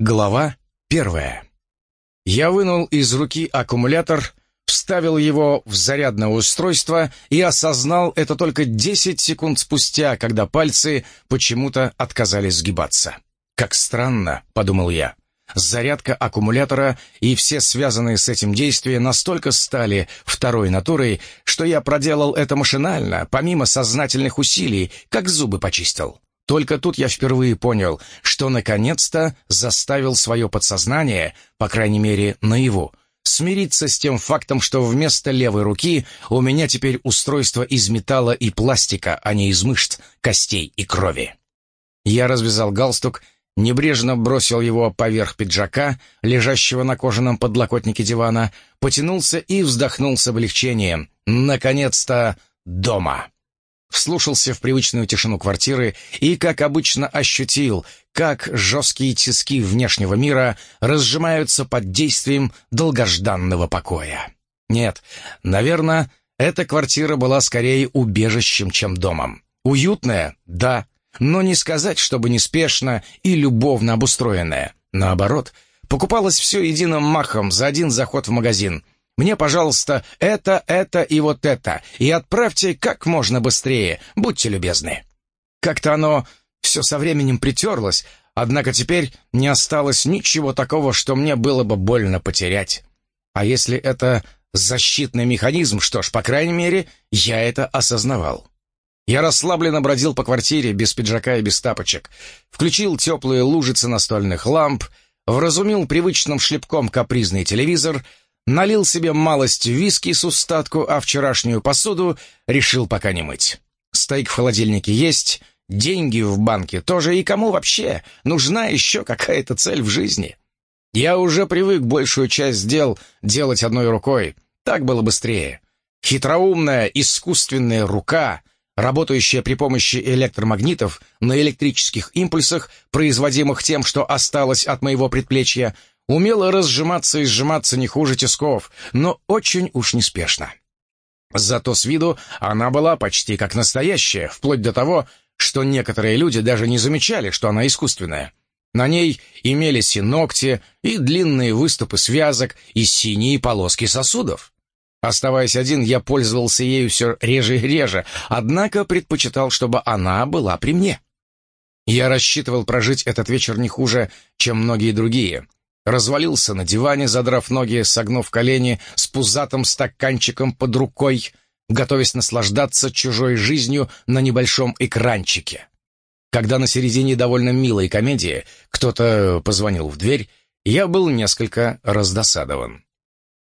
Глава первая. Я вынул из руки аккумулятор, вставил его в зарядное устройство и осознал это только 10 секунд спустя, когда пальцы почему-то отказались сгибаться. «Как странно», — подумал я. Зарядка аккумулятора и все связанные с этим действия настолько стали второй натурой, что я проделал это машинально, помимо сознательных усилий, как зубы почистил. Только тут я впервые понял, что наконец-то заставил свое подсознание, по крайней мере, наяву, смириться с тем фактом, что вместо левой руки у меня теперь устройство из металла и пластика, а не из мышц, костей и крови. Я развязал галстук, небрежно бросил его поверх пиджака, лежащего на кожаном подлокотнике дивана, потянулся и вздохнул с облегчением. Наконец-то дома вслушался в привычную тишину квартиры и, как обычно, ощутил, как жесткие тиски внешнего мира разжимаются под действием долгожданного покоя. Нет, наверное, эта квартира была скорее убежищем, чем домом. Уютная, да, но не сказать, чтобы неспешно и любовно обустроенная. Наоборот, покупалось все единым махом за один заход в магазин — мне, пожалуйста, это, это и вот это, и отправьте как можно быстрее, будьте любезны». Как-то оно все со временем притерлось, однако теперь не осталось ничего такого, что мне было бы больно потерять. А если это защитный механизм, что ж, по крайней мере, я это осознавал. Я расслабленно бродил по квартире без пиджака и без тапочек, включил теплые лужицы настольных ламп, вразумил привычным шлепком капризный телевизор — налил себе малость виски с устатку, а вчерашнюю посуду решил пока не мыть. Стейк в холодильнике есть, деньги в банке тоже, и кому вообще нужна еще какая-то цель в жизни? Я уже привык большую часть дел делать одной рукой, так было быстрее. Хитроумная искусственная рука, работающая при помощи электромагнитов на электрических импульсах, производимых тем, что осталось от моего предплечья, Умела разжиматься и сжиматься не хуже тисков, но очень уж неспешно. Зато с виду она была почти как настоящая, вплоть до того, что некоторые люди даже не замечали, что она искусственная. На ней имелись и ногти, и длинные выступы связок, и синие полоски сосудов. Оставаясь один, я пользовался ею все реже и реже, однако предпочитал, чтобы она была при мне. Я рассчитывал прожить этот вечер не хуже, чем многие другие, развалился на диване, задрав ноги, согнув колени, с пузатым стаканчиком под рукой, готовясь наслаждаться чужой жизнью на небольшом экранчике. Когда на середине довольно милой комедии кто-то позвонил в дверь, я был несколько раздосадован.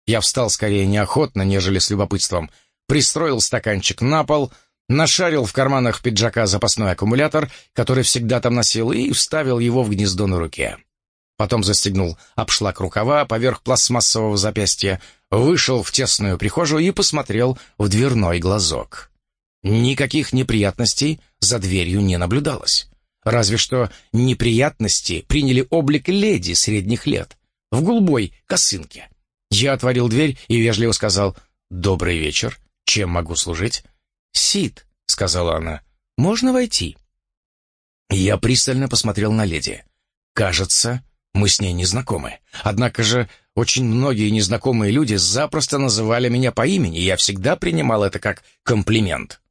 Я встал скорее неохотно, нежели с любопытством, пристроил стаканчик на пол, нашарил в карманах пиджака запасной аккумулятор, который всегда там носил, и вставил его в гнездо на руке. Потом застегнул обшлаг рукава поверх пластмассового запястья, вышел в тесную прихожую и посмотрел в дверной глазок. Никаких неприятностей за дверью не наблюдалось. Разве что неприятности приняли облик леди средних лет в голубой косынке. Я отворил дверь и вежливо сказал «Добрый вечер. Чем могу служить?» «Сид», — сказала она, — «можно войти?» Я пристально посмотрел на леди. Кажется, мы с ней не знакомы. Однако же очень многие незнакомые люди запросто называли меня по имени, и я всегда принимал это как комплимент.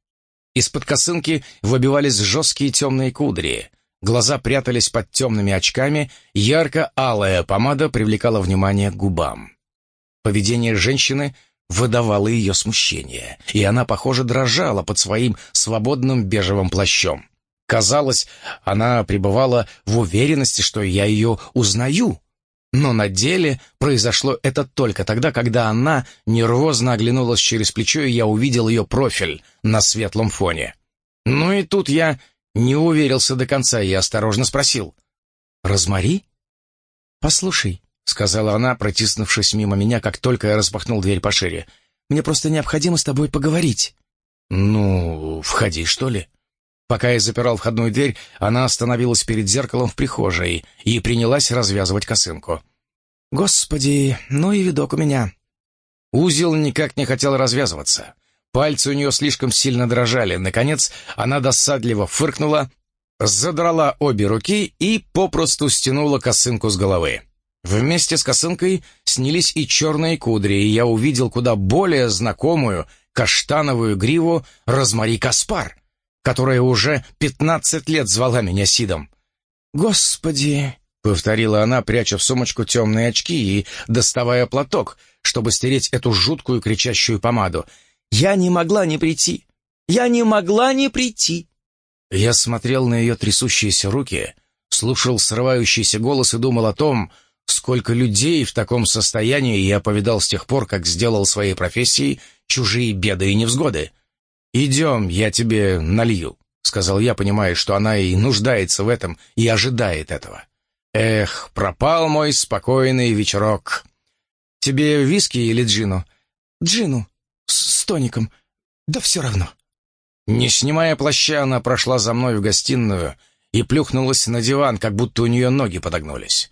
Из-под косынки выбивались жесткие темные кудри. Глаза прятались под темными очками, ярко-алая помада привлекала внимание к губам. Поведение женщины выдавало ее смущение, и она, похоже, дрожала под своим свободным бежевым плащом. Казалось, она пребывала в уверенности, что я ее узнаю. Но на деле произошло это только тогда, когда она нервозно оглянулась через плечо, и я увидел ее профиль на светлом фоне. Ну и тут я не уверился до конца и осторожно спросил. «Розмари?» «Послушай», — сказала она, протиснувшись мимо меня, как только я распахнул дверь пошире. «Мне просто необходимо с тобой поговорить». «Ну, входи, что ли?» Пока я запирал входную дверь, она остановилась перед зеркалом в прихожей и принялась развязывать косынку. «Господи, ну и видок у меня!» Узел никак не хотел развязываться. Пальцы у нее слишком сильно дрожали. Наконец, она досадливо фыркнула, задрала обе руки и попросту стянула косынку с головы. Вместе с косынкой снялись и черные кудри, и я увидел куда более знакомую каштановую гриву Розмари Каспар, которая уже пятнадцать лет звала меня Сидом. «Господи!» — повторила она, пряча в сумочку темные очки и доставая платок, чтобы стереть эту жуткую кричащую помаду. «Я не могла не прийти! Я не могла не прийти!» Я смотрел на ее трясущиеся руки, слушал срывающийся голос и думал о том, сколько людей в таком состоянии я повидал с тех пор, как сделал своей профессией чужие беды и невзгоды. «Идем, я тебе налью», — сказал я, понимая, что она и нуждается в этом, и ожидает этого. «Эх, пропал мой спокойный вечерок. Тебе виски или джину?» «Джину. С, с тоником. Да все равно». Не снимая плаща, она прошла за мной в гостиную и плюхнулась на диван, как будто у нее ноги подогнулись.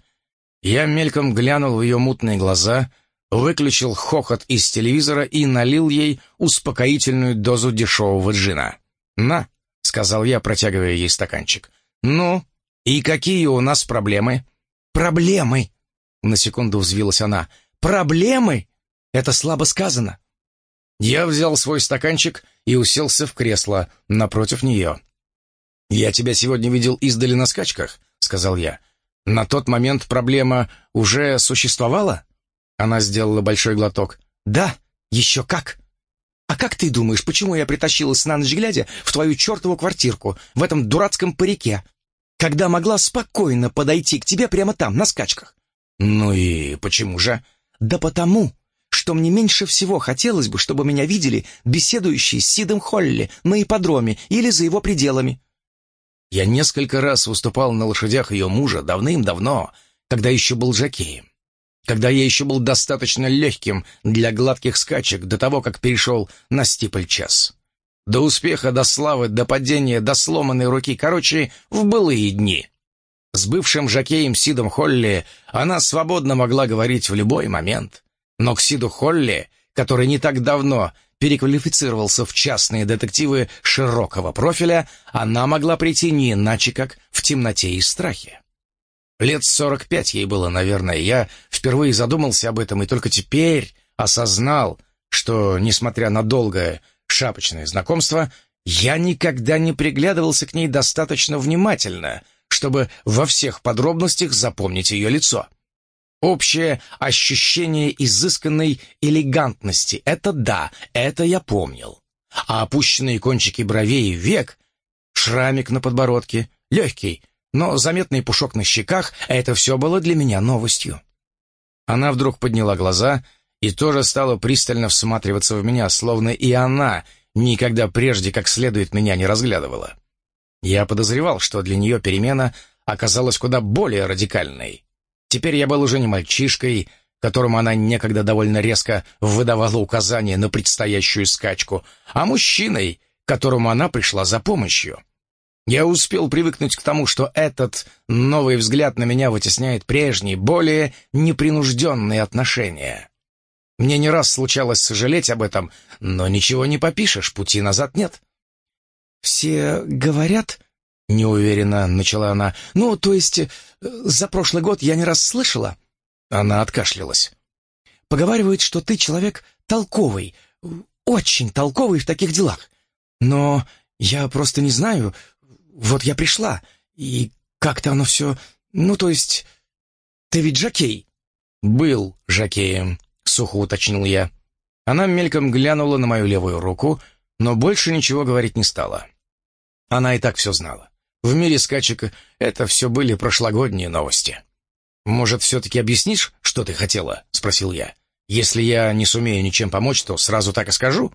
Я мельком глянул в ее мутные глаза, выключил хохот из телевизора и налил ей успокоительную дозу дешевого джина. «На», — сказал я, протягивая ей стаканчик. «Ну, и какие у нас проблемы?» «Проблемы!» — на секунду взвилась она. «Проблемы? Это слабо сказано». Я взял свой стаканчик и уселся в кресло напротив нее. «Я тебя сегодня видел издали на скачках», — сказал я. «На тот момент проблема уже существовала?» Она сделала большой глоток. «Да, еще как!» «А как ты думаешь, почему я притащилась на ночь глядя в твою чертову квартирку, в этом дурацком парике, когда могла спокойно подойти к тебе прямо там, на скачках?» «Ну и почему же?» «Да потому, что мне меньше всего хотелось бы, чтобы меня видели беседующие с Сидом Холли на ипподроме или за его пределами». Я несколько раз выступал на лошадях ее мужа давным-давно, когда еще был жокеем. Когда я еще был достаточно легким для гладких скачек до того, как перешел на стипль-час. До успеха, до славы, до падения, до сломанной руки, короче, в былые дни. С бывшим жокеем Сидом Холли она свободно могла говорить в любой момент. Но к Сиду Холли, который не так давно переквалифицировался в частные детективы широкого профиля, она могла прийти не иначе, как в темноте и страхе. Лет сорок пять ей было, наверное. Я впервые задумался об этом и только теперь осознал, что, несмотря на долгое шапочное знакомство, я никогда не приглядывался к ней достаточно внимательно, чтобы во всех подробностях запомнить ее лицо. Общее ощущение изысканной элегантности — это да, это я помнил. А опущенные кончики бровей век, шрамик на подбородке, легкий, но заметный пушок на щеках — это все было для меня новостью. Она вдруг подняла глаза и тоже стала пристально всматриваться в меня, словно и она никогда прежде как следует меня не разглядывала. Я подозревал, что для нее перемена оказалась куда более радикальной. Теперь я был уже не мальчишкой, которому она некогда довольно резко выдавала указания на предстоящую скачку, а мужчиной, которому она пришла за помощью. Я успел привыкнуть к тому, что этот новый взгляд на меня вытесняет прежние, более непринужденные отношения. Мне не раз случалось сожалеть об этом, но ничего не попишешь, пути назад нет. «Все говорят...» — неуверенно начала она. «Ну, то есть, э, за прошлый год я не раз слышала». Она откашлялась. «Поговаривают, что ты человек толковый, очень толковый в таких делах. Но я просто не знаю, вот я пришла, и как-то оно все... Ну, то есть, ты ведь жокей?» «Был жокеем», — сухо уточнил я. Она мельком глянула на мою левую руку, но больше ничего говорить не стала. Она и так все знала. В мире скачек это все были прошлогодние новости. «Может, все-таки объяснишь, что ты хотела?» — спросил я. «Если я не сумею ничем помочь, то сразу так и скажу».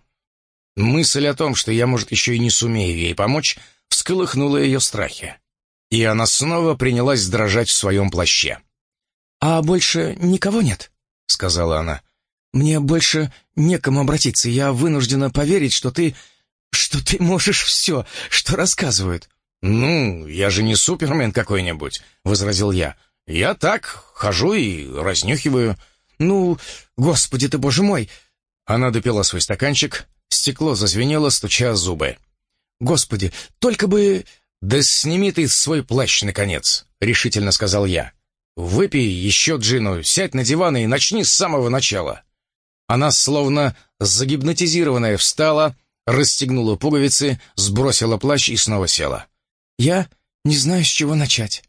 Мысль о том, что я, может, еще и не сумею ей помочь, всколыхнула ее страхи. И она снова принялась дрожать в своем плаще. «А больше никого нет?» — сказала она. «Мне больше некому обратиться. Я вынуждена поверить, что ты... что ты можешь все, что рассказывают. «Ну, я же не Супермен какой-нибудь», — возразил я. «Я так, хожу и разнюхиваю». «Ну, господи ты, боже мой!» Она допила свой стаканчик, стекло зазвенело, стуча зубы. «Господи, только бы... «Да сними ты свой плащ, наконец», — решительно сказал я. «Выпей еще джину, сядь на диван и начни с самого начала». Она, словно загипнотизированная, встала, расстегнула пуговицы, сбросила плащ и снова села. «Я не знаю, с чего начать».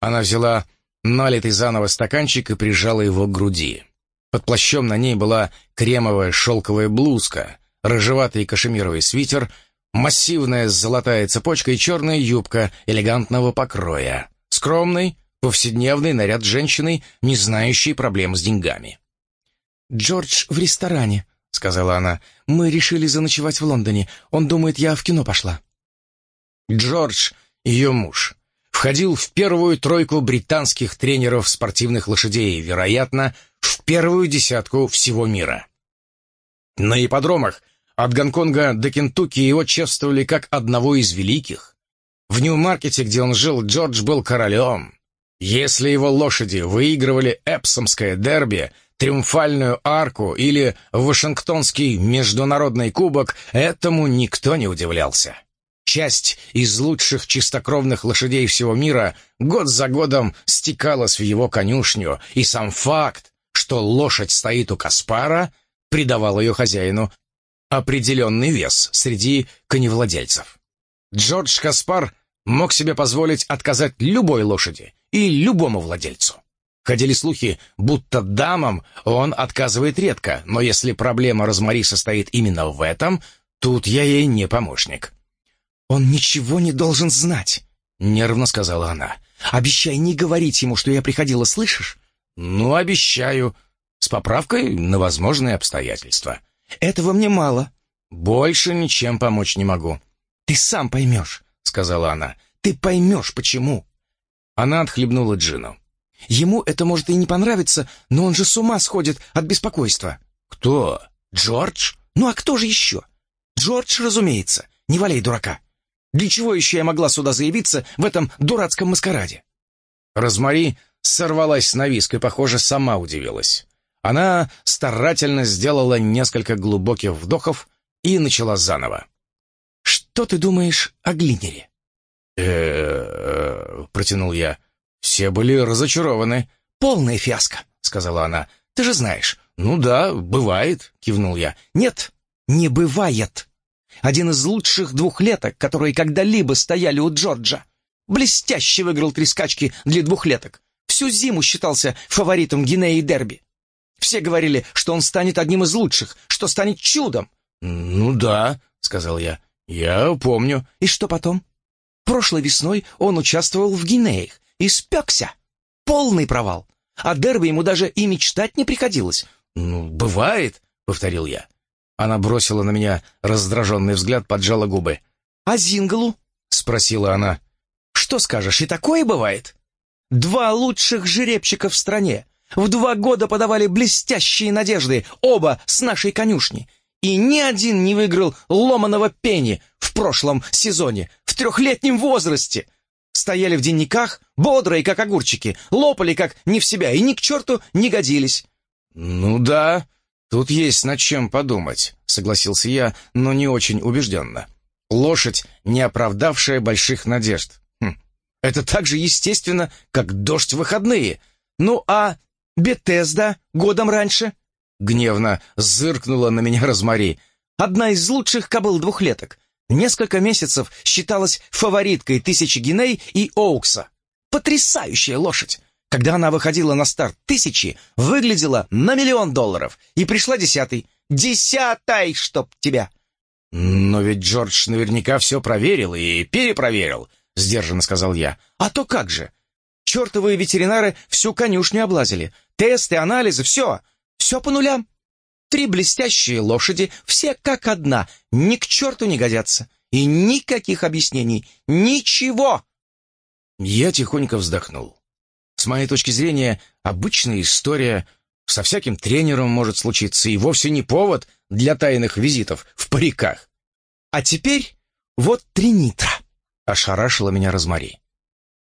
Она взяла налитый заново стаканчик и прижала его к груди. Под плащом на ней была кремовая шелковая блузка, рыжеватый кашемировый свитер, массивная золотая цепочка и черная юбка элегантного покроя. Скромный, повседневный наряд женщины, не знающей проблем с деньгами. «Джордж в ресторане», — сказала она. «Мы решили заночевать в Лондоне. Он думает, я в кино пошла». Джордж, ее муж, входил в первую тройку британских тренеров спортивных лошадей, вероятно, в первую десятку всего мира. На ипподромах от Гонконга до Кентукки его чествовали как одного из великих. В Нью-Маркете, где он жил, Джордж был королем. Если его лошади выигрывали Эпсомское дерби, Триумфальную арку или Вашингтонский международный кубок, этому никто не удивлялся. Часть из лучших чистокровных лошадей всего мира год за годом стекалась в его конюшню, и сам факт, что лошадь стоит у Каспара, придавал ее хозяину определенный вес среди коневладельцев. Джордж Каспар мог себе позволить отказать любой лошади и любому владельцу. Ходили слухи, будто дамам он отказывает редко, но если проблема Розмари состоит именно в этом, тут я ей не помощник. «Он ничего не должен знать», — нервно сказала она. «Обещай не говорить ему, что я приходила, слышишь?» «Ну, обещаю. С поправкой на возможные обстоятельства». «Этого мне мало». «Больше ничем помочь не могу». «Ты сам поймешь», — сказала она. «Ты поймешь, почему». Она отхлебнула джину. «Ему это может и не понравиться, но он же с ума сходит от беспокойства». «Кто? Джордж?» «Ну а кто же еще?» «Джордж, разумеется. Не валяй дурака. Для чего еще я могла сюда заявиться в этом дурацком маскараде?» Розмари сорвалась на виск и, похоже, сама удивилась. Она старательно сделала несколько глубоких вдохов и начала заново. «Что ты думаешь о Глинере?» «Э-э-э», протянул я. Все были разочарованы. «Полная фиаско», — сказала она. «Ты же знаешь». «Ну да, бывает», — кивнул я. «Нет, не бывает. Один из лучших двухлеток, которые когда-либо стояли у Джорджа. Блестяще выиграл три скачки для двухлеток. Всю зиму считался фаворитом Гинеи Дерби. Все говорили, что он станет одним из лучших, что станет чудом. «Ну да», — сказал я, — «я помню». «И что потом?» Прошлой весной он участвовал в Гинеях и спекся. Полный провал. А Дерби ему даже и мечтать не приходилось. «Ну, бывает», — повторил я. Она бросила на меня раздраженный взгляд, поджала губы. «А Зингалу?» — спросила она. «Что скажешь, и такое бывает? Два лучших жеребчика в стране. В два года подавали блестящие надежды, оба с нашей конюшни. И ни один не выиграл ломаного пени в прошлом сезоне, в трехлетнем возрасте. Стояли в дневниках, бодрые, как огурчики, лопали, как не в себя, и ни к черту не годились. «Ну да, тут есть над чем подумать», — согласился я, но не очень убежденно. «Лошадь, не оправдавшая больших надежд. Хм. Это так же естественно, как дождь в выходные. Ну а Бетезда годом раньше?» Гневно зыркнула на меня Розмари. «Одна из лучших кобыл двухлеток. Несколько месяцев считалась фавориткой тысячи Гиней и Оукса. Потрясающая лошадь! Когда она выходила на старт тысячи, выглядела на миллион долларов и пришла десятой. Десятой, чтоб тебя!» «Но ведь Джордж наверняка все проверил и перепроверил», — сдержанно сказал я. «А то как же! Чертовые ветеринары всю конюшню облазили. Тесты, анализы, все. Все по нулям. Три блестящие лошади, все как одна, ни к черту не годятся. И никаких объяснений. Ничего!» Я тихонько вздохнул. С моей точки зрения, обычная история со всяким тренером может случиться и вовсе не повод для тайных визитов в париках. «А теперь вот Тринитра», — ошарашила меня Розмари.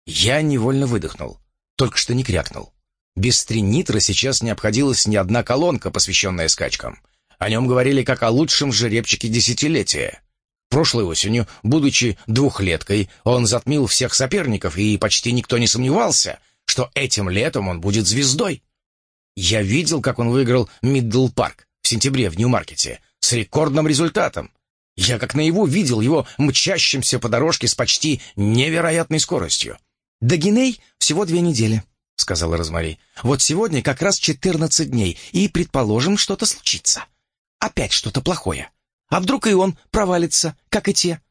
Я невольно выдохнул, только что не крякнул. Без тринитра сейчас не обходилась ни одна колонка, посвященная скачкам. О нем говорили как о лучшем жеребчике десятилетия. Прошлой осенью, будучи двухлеткой, он затмил всех соперников, и почти никто не сомневался, что этим летом он будет звездой. Я видел, как он выиграл Миддл Парк в сентябре в Нью-Маркете с рекордным результатом. Я как наяву видел его мчащимся по дорожке с почти невероятной скоростью. «До Гиней всего две недели», — сказала Розмари. «Вот сегодня как раз четырнадцать дней, и, предположим, что-то случится. Опять что-то плохое. А вдруг и он провалится, как и те?»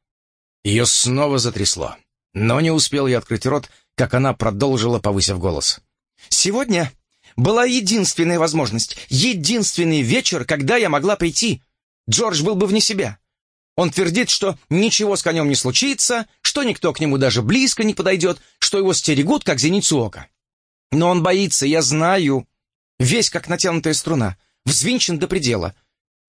Ее снова затрясло. Но не успел я открыть рот, как она продолжила, повысив голос. «Сегодня была единственная возможность, единственный вечер, когда я могла прийти. Джордж был бы вне себя. Он твердит, что ничего с конем не случится, что никто к нему даже близко не подойдет, что его стерегут, как зеницу ока. Но он боится, я знаю. Весь как натянутая струна, взвинчен до предела.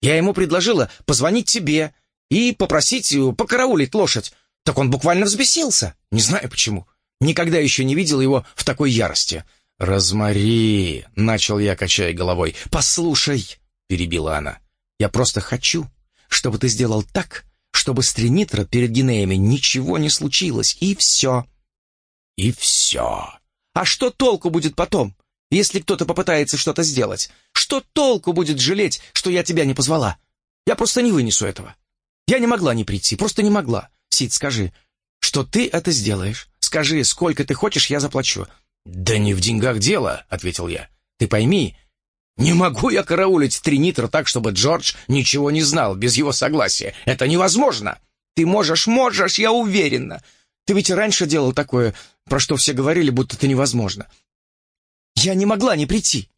Я ему предложила позвонить тебе и попросить покараулить лошадь. Так он буквально взбесился. Не знаю почему. Никогда еще не видел его в такой ярости. «Розмари!» — начал я, качая головой. «Послушай!» — перебила она. «Я просто хочу, чтобы ты сделал так, чтобы с Тринитро перед Гинеями ничего не случилось, и все». «И все!» «А что толку будет потом? Если кто-то попытается что-то сделать, что толку будет жалеть, что я тебя не позвала? Я просто не вынесу этого. Я не могла не прийти, просто не могла. Сид, скажи, что ты это сделаешь. Скажи, сколько ты хочешь, я заплачу». «Да не в деньгах дело», — ответил я. «Ты пойми, не могу я караулить Тринитра так, чтобы Джордж ничего не знал без его согласия. Это невозможно». «Ты можешь, можешь, я уверена. Ты ведь раньше делал такое, про что все говорили, будто это невозможно. Я не могла не прийти.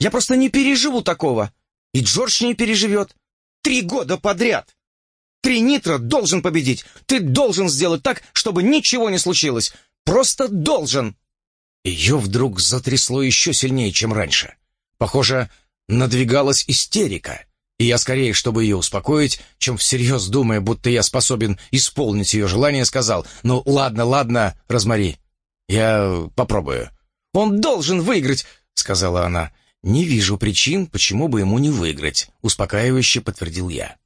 Я просто не переживу такого. И Джордж не переживет. Три года подряд. Три нитро должен победить. Ты должен сделать так, чтобы ничего не случилось. Просто должен. Ее вдруг затрясло еще сильнее, чем раньше. Похоже, надвигалась истерика. И я скорее, чтобы ее успокоить, чем всерьез думая, будто я способен исполнить ее желание, сказал, «Ну, ладно, ладно, Розмари, я попробую». «Он должен выиграть», — сказала она. «Не вижу причин, почему бы ему не выиграть», — успокаивающе подтвердил я.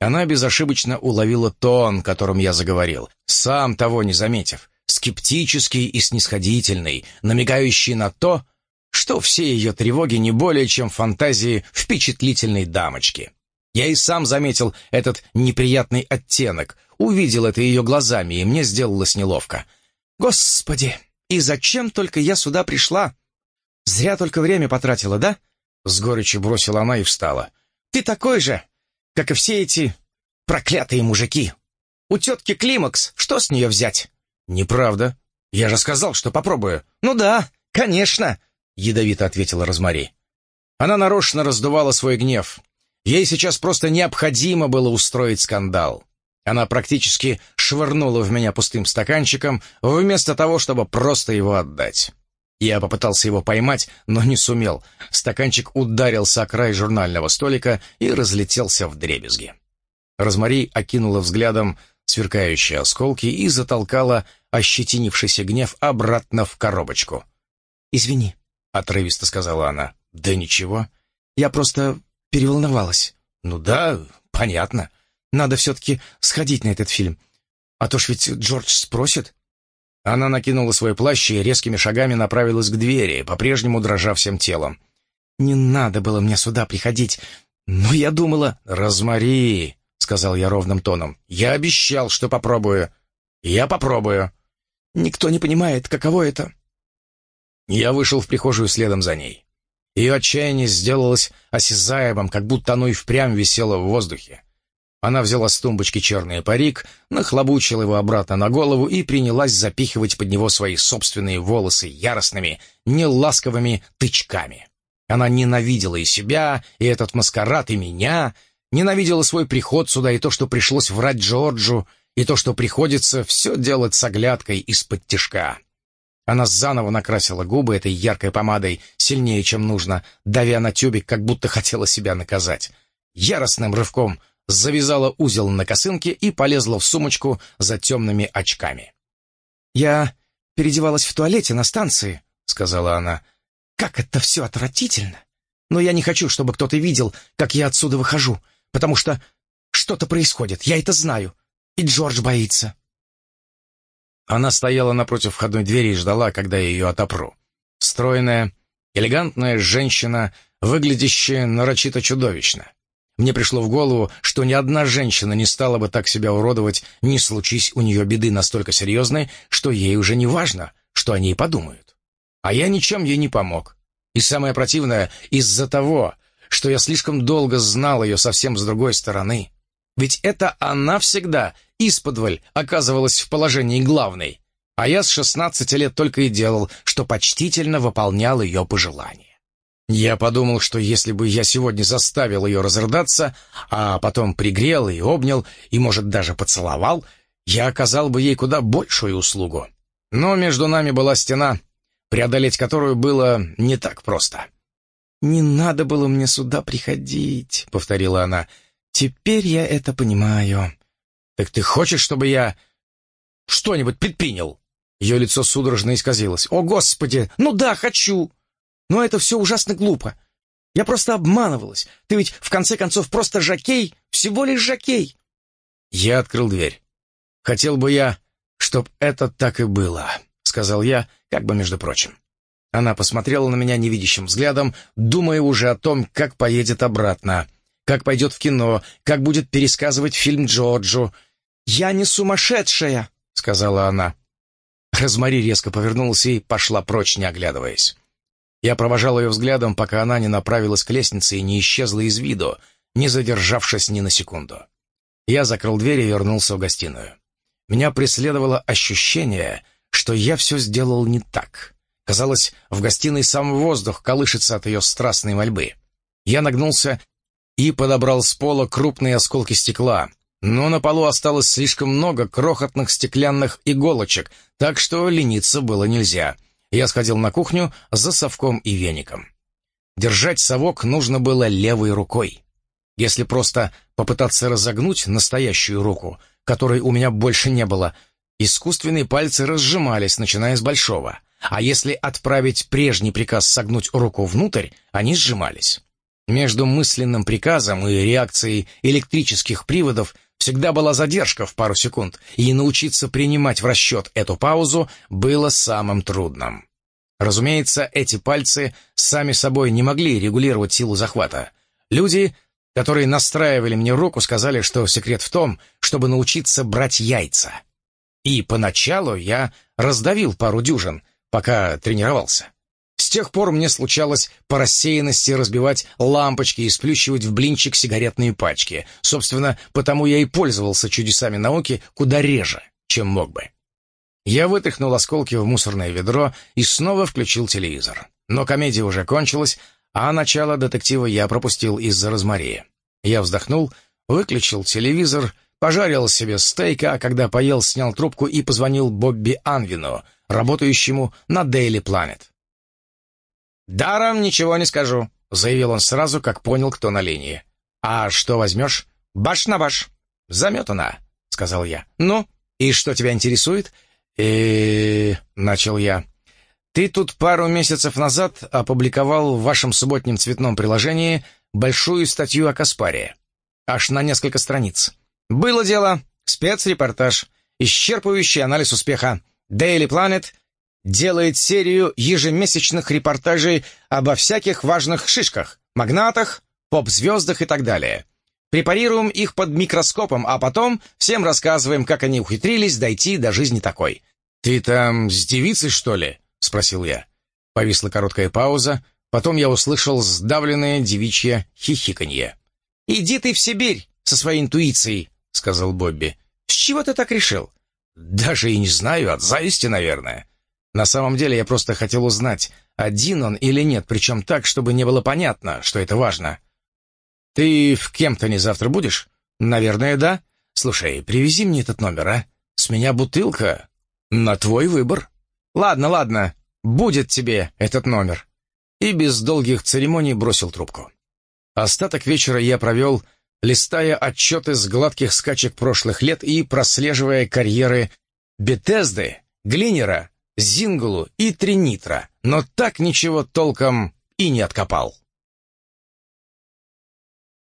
Она безошибочно уловила тон, которым я заговорил, сам того не заметив, скептический и снисходительный, намекающий на то, что все ее тревоги не более чем фантазии впечатлительной дамочки. Я и сам заметил этот неприятный оттенок, увидел это ее глазами, и мне сделалось неловко. «Господи, и зачем только я сюда пришла? Зря только время потратила, да?» С горечью бросила она и встала. «Ты такой же, как и все эти проклятые мужики. У тетки Климакс, что с нее взять?» «Неправда. Я же сказал, что попробую». «Ну да, конечно», — ядовито ответила Розмари. Она нарочно раздувала свой гнев. Ей сейчас просто необходимо было устроить скандал. Она практически швырнула в меня пустым стаканчиком, вместо того, чтобы просто его отдать. Я попытался его поймать, но не сумел. Стаканчик ударился о край журнального столика и разлетелся в дребезги. Розмари окинула взглядом сверкающие осколки и затолкала ощетинившийся гнев обратно в коробочку. «Извини», — отрывисто сказала она. «Да ничего. Я просто переволновалась». «Ну да, понятно. Надо все-таки сходить на этот фильм. А то ж ведь Джордж спросит». Она накинула свой плащ и резкими шагами направилась к двери, по-прежнему дрожа всем телом. «Не надо было мне сюда приходить, но я думала...» «Розмари», — сказал я ровным тоном, — «я обещал, что попробую. Я попробую». «Никто не понимает, каково это». Я вышел в прихожую следом за ней. Ее отчаяние сделалось осязаемым, как будто оно и впрямь висело в воздухе. Она взяла с тумбочки черный парик, нахлобучила его обратно на голову и принялась запихивать под него свои собственные волосы яростными, неласковыми тычками. Она ненавидела и себя, и этот маскарад, и меня, ненавидела свой приход сюда, и то, что пришлось врать Джорджу, и то, что приходится все делать с оглядкой из-под тишка. Она заново накрасила губы этой яркой помадой сильнее, чем нужно, давя на тюбик, как будто хотела себя наказать. Яростным рывком — завязала узел на косынке и полезла в сумочку за темными очками. «Я переодевалась в туалете на станции», — сказала она. «Как это все отвратительно! Но я не хочу, чтобы кто-то видел, как я отсюда выхожу, потому что что-то происходит, я это знаю. И Джордж боится». Она стояла напротив входной двери и ждала, когда я ее отопру. Стройная, элегантная женщина, выглядящая нарочито чудовищно. Мне пришло в голову, что ни одна женщина не стала бы так себя уродовать, не случись у нее беды настолько серьезной, что ей уже не важно, что о ней подумают. А я ничем ей не помог. И самое противное, из-за того, что я слишком долго знал ее совсем с другой стороны. Ведь это она всегда, исподволь, оказывалась в положении главной. А я с 16 лет только и делал, что почтительно выполнял ее пожелания. Я подумал, что если бы я сегодня заставил ее разрыдаться, а потом пригрел и обнял, и, может, даже поцеловал, я оказал бы ей куда большую услугу. Но между нами была стена, преодолеть которую было не так просто. «Не надо было мне сюда приходить», — повторила она. «Теперь я это понимаю». «Так ты хочешь, чтобы я что-нибудь предпринял?» Ее лицо судорожно исказилось. «О, Господи! Ну да, хочу!» Но это все ужасно глупо. Я просто обманывалась. Ты ведь, в конце концов, просто жокей, всего лишь жокей. Я открыл дверь. Хотел бы я, чтоб это так и было, сказал я, как бы между прочим. Она посмотрела на меня невидящим взглядом, думая уже о том, как поедет обратно, как пойдет в кино, как будет пересказывать фильм Джорджу. «Я не сумасшедшая», — сказала она. Розмари резко повернулась и пошла прочь, не оглядываясь. Я провожал ее взглядом, пока она не направилась к лестнице и не исчезла из виду, не задержавшись ни на секунду. Я закрыл дверь и вернулся в гостиную. Меня преследовало ощущение, что я все сделал не так. Казалось, в гостиной сам воздух колышется от ее страстной мольбы. Я нагнулся и подобрал с пола крупные осколки стекла, но на полу осталось слишком много крохотных стеклянных иголочек, так что лениться было нельзя — я сходил на кухню за совком и веником. Держать совок нужно было левой рукой. Если просто попытаться разогнуть настоящую руку, которой у меня больше не было, искусственные пальцы разжимались, начиная с большого. А если отправить прежний приказ согнуть руку внутрь, они сжимались. Между мысленным приказом и реакцией электрических приводов всегда была задержка в пару секунд, и научиться принимать в расчет эту паузу было самым трудным. Разумеется, эти пальцы сами собой не могли регулировать силу захвата. Люди, которые настраивали мне руку, сказали, что секрет в том, чтобы научиться брать яйца. И поначалу я раздавил пару дюжин, пока тренировался. С тех пор мне случалось по рассеянности разбивать лампочки и сплющивать в блинчик сигаретные пачки. Собственно, потому я и пользовался чудесами науки куда реже, чем мог бы. Я вытряхнул осколки в мусорное ведро и снова включил телевизор. Но комедия уже кончилась, а начало детектива я пропустил из-за розмарии. Я вздохнул, выключил телевизор, пожарил себе стейка, а когда поел, снял трубку и позвонил Бобби Анвину, работающему на Daily Planet. «Даром ничего не скажу», — заявил он сразу, как понял, кто на линии. «А что возьмешь?» «Баш на баш». «Заметана», — сказал я. «Ну, и что тебя интересует?» «И...» — начал я. «Ты тут пару месяцев назад опубликовал в вашем субботнем цветном приложении большую статью о Каспаре. Аж на несколько страниц. Было дело, спецрепортаж, исчерпывающий анализ успеха. Daily Planet делает серию ежемесячных репортажей обо всяких важных шишках, магнатах, поп-звездах и так далее. Препарируем их под микроскопом, а потом всем рассказываем, как они ухитрились дойти до жизни такой. «Ты там с девицей, что ли?» — спросил я. Повисла короткая пауза, потом я услышал сдавленное девичье хихиканье. «Иди ты в Сибирь со своей интуицией», — сказал Бобби. «С чего ты так решил?» «Даже и не знаю, от зависти, наверное. На самом деле я просто хотел узнать, один он или нет, причем так, чтобы не было понятно, что это важно. Ты в Кемптоне завтра будешь? Наверное, да. Слушай, привези мне этот номер, а? С меня бутылка. На твой выбор. Ладно, ладно, будет тебе этот номер. И без долгих церемоний бросил трубку. Остаток вечера я провел, листая отчеты с гладких скачек прошлых лет и прослеживая карьеры Бетезды, Глинера Зингулу и Тринитра, но так ничего толком и не откопал.